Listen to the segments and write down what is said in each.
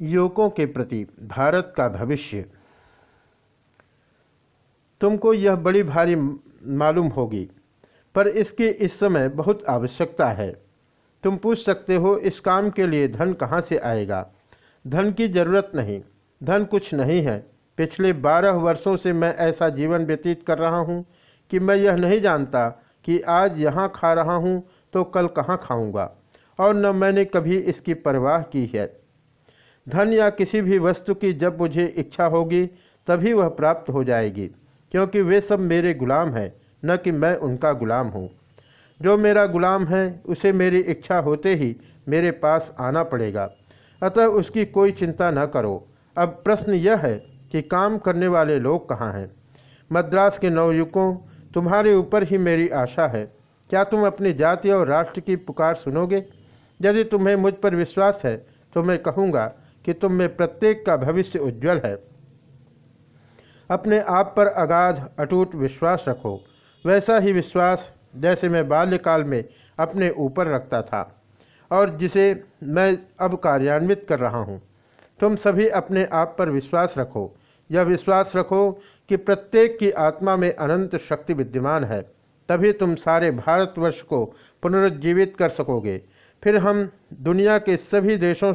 युवकों के प्रति भारत का भविष्य। तुमको यह बड़ी भारी मालूम होगी, पर इसकी इस समय बहुत आवश्यकता है। तुम पूछ सकते हो, इस काम के लिए धन कहाँ से आएगा? धन की ज़रूरत नहीं, धन कुछ नहीं है। पिछले बारह वर्षों से मैं ऐसा जीवन व्यतीत कर रहा हूँ कि मैं यह नहीं जानता कि आज यहाँ खा रहा हूँ तो कल कहाँ खाऊँगा, और न मैंने कभी इसकी परवाह की है। धन या किसी भी वस्तु की जब मुझे इच्छा होगी, तभी वह प्राप्त हो जाएगी, क्योंकि वे सब मेरे गुलाम हैं, न कि मैं उनका गुलाम हूँ। जो मेरा गुलाम है, उसे मेरी इच्छा होते ही मेरे पास आना पड़ेगा। अतः उसकी कोई चिंता न करो। अब प्रश्न यह है कि काम करने वाले लोग कहाँ हैं? मद्रास के नवयुवकों तुम्हारे ऊपर ही मेरी आशा है। क्या तुम अपनी जाति और राष्ट्र की पुकार सुनोगे? यदि तुम्हें मुझ पर विश्वास है तो मैं कहूँगा कि तुम में प्रत्येक का भविष्य उज्जवल है। अपने आप पर अगाध, अटूट विश्वास रखो। वैसा ही विश्वास जैसे मैं बाल्यकाल में अपने ऊपर रखता था और जिसे मैं अब कार्यान्वित कर रहा हूँ। तुम सभी अपने आप पर विश्वास रखो। यह विश्वास रखो कि प्रत्येक की आत्मा में अनंत शक्ति विद्यमान है। तभी तुम सारे भारतवर्ष को पुनरुज्जीवित कर सकोगे। फिर हम दुनिया के सभी देशों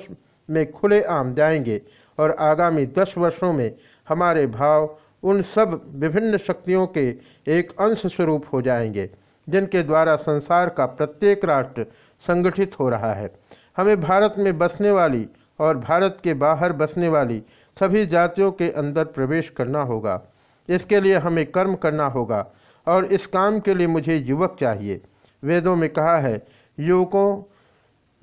में खुले आम जाएँगे और आगामी दस वर्षों में हमारे भाव उन सब विभिन्न शक्तियों के एक अंश स्वरूप हो जाएँगे, जिनके द्वारा संसार का प्रत्येक राष्ट्र संगठित हो रहा है। हमें भारत में बसने वाली और भारत के बाहर बसने वाली सभी जातियों के अंदर प्रवेश करना होगा। इसके लिए हमें कर्म करना होगा और इस काम के लिए मुझे युवक चाहिए। वेदों में कहा है, युवकों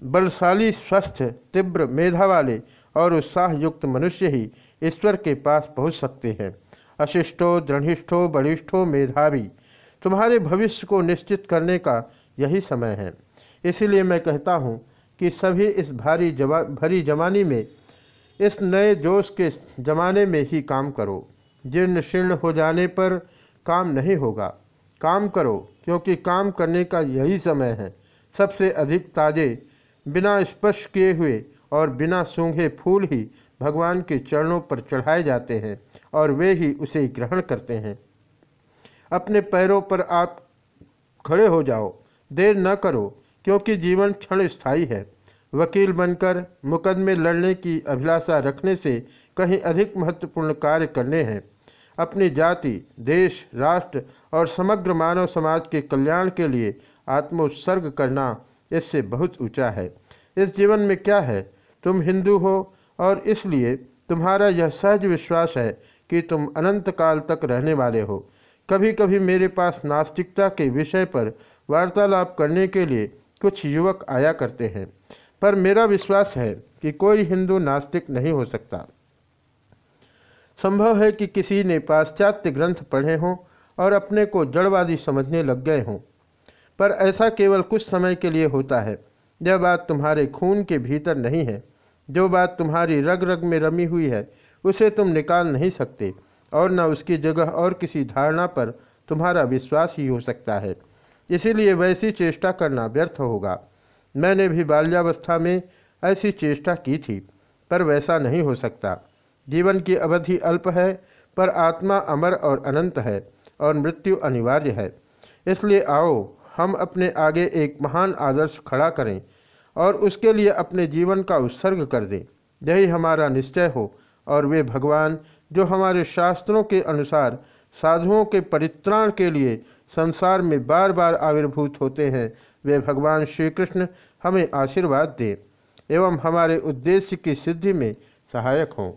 बलशाली, स्वस्थ, तीव्र मेधा वाले और उत्साह युक्त मनुष्य ही ईश्वर के पास पहुँच सकते हैं। अशिष्टो, दृढ़िष्ठो, बलिष्ठो मेधावी, तुम्हारे भविष्य को निश्चित करने का यही समय है। इसीलिए मैं कहता हूँ कि सभी इस भारी जवा, भरी जमानी में, इस नए जोश के जमाने में ही काम करो। जीर्ण शीर्ण हो जाने पर काम नहीं होगा। काम करो, क्योंकि काम करने का यही समय है। सबसे अधिक ताजे बिना स्पर्श किए हुए और बिना सूंघे फूल ही भगवान के चरणों पर चढ़ाए जाते हैं और वे ही उसे ग्रहण करते हैं। अपने पैरों पर आप खड़े हो जाओ, देर न करो, क्योंकि जीवन क्षण स्थायी है। वकील बनकर मुकदमे लड़ने की अभिलाषा रखने से कहीं अधिक महत्वपूर्ण कार्य करने हैं। अपनी जाति, देश, राष्ट्र और समग्र मानव समाज के कल्याण के लिए आत्मोत्सर्ग करना इससे बहुत ऊँचा है। इस जीवन में क्या है? तुम हिंदू हो और इसलिए तुम्हारा यह सहज विश्वास है कि तुम अनंत काल तक रहने वाले हो। कभी कभी मेरे पास नास्तिकता के विषय पर वार्तालाप करने के लिए कुछ युवक आया करते हैं, पर मेरा विश्वास है कि कोई हिंदू नास्तिक नहीं हो सकता। संभव है कि किसी ने पाश्चात्य ग्रंथ पढ़े हों और अपने को जड़वादी समझने लग गए हों। पर ऐसा केवल कुछ समय के लिए होता है। यह बात तुम्हारे खून के भीतर नहीं है। जो बात तुम्हारी रग रग में रमी हुई है, उसे तुम निकाल नहीं सकते, और न उसकी जगह और किसी धारणा पर तुम्हारा विश्वास ही हो सकता है। इसीलिए वैसी चेष्टा करना व्यर्थ होगा। मैंने भी बाल्यावस्था में ऐसी चेष्टा की थी, पर वैसा नहीं हो सकता। जीवन की अवधि अल्प है, पर आत्मा अमर और अनंत है, और मृत्यु अनिवार्य है। इसलिए आओ हम अपने आगे एक महान आदर्श खड़ा करें और उसके लिए अपने जीवन का उत्सर्ग कर दें। यही हमारा निश्चय हो और वे भगवान, जो हमारे शास्त्रों के अनुसार साधुओं के परित्राण के लिए संसार में बार बार आविर्भूत होते हैं, वे भगवान श्री कृष्ण हमें आशीर्वाद दें एवं हमारे उद्देश्य की सिद्धि में सहायक हों।